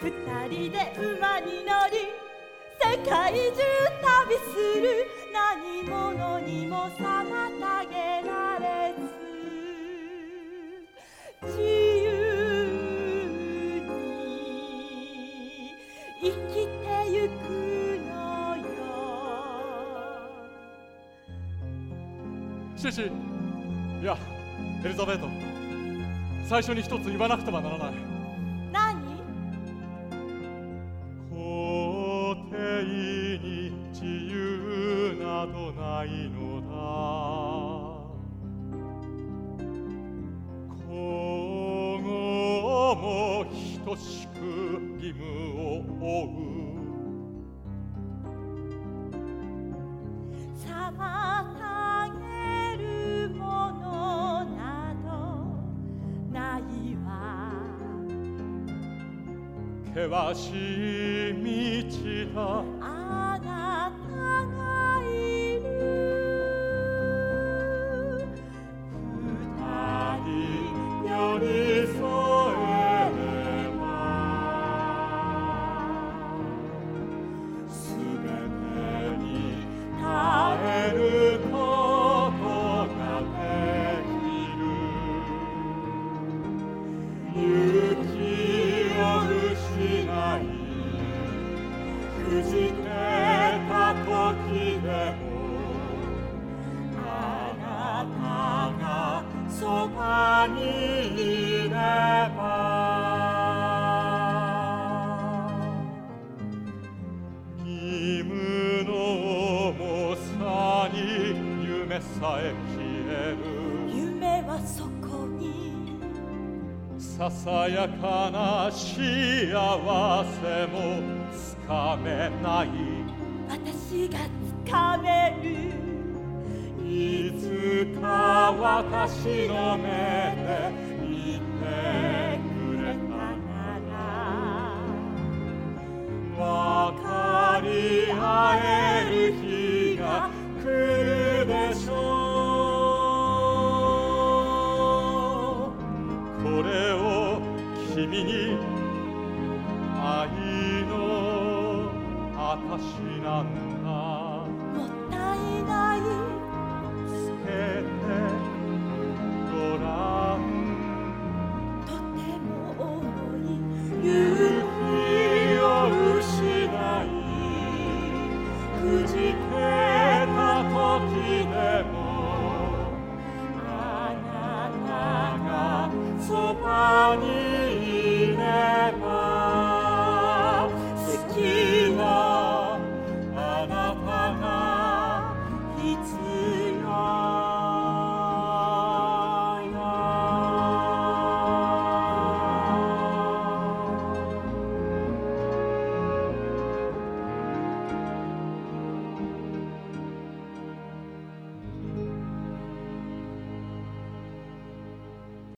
二人で馬に乗り世界中旅する。何者にも妨げられず。自由に生きてゆくのよ。シシいやエリザベート。最初に一つ言わなくてはならない。等しく義務を負う。妨げるものなどないわ。険しい道だ夢さえ消える。夢はそこにささやかな幸せもつかめない。私がつかめる。いつか私の目で見てくれたな。ら分かり合える日が来るでしょう。これ君に愛の証なんだ。もったいない。つけてごらんとても重い勇気を失いくじけた時でもあなたがそばに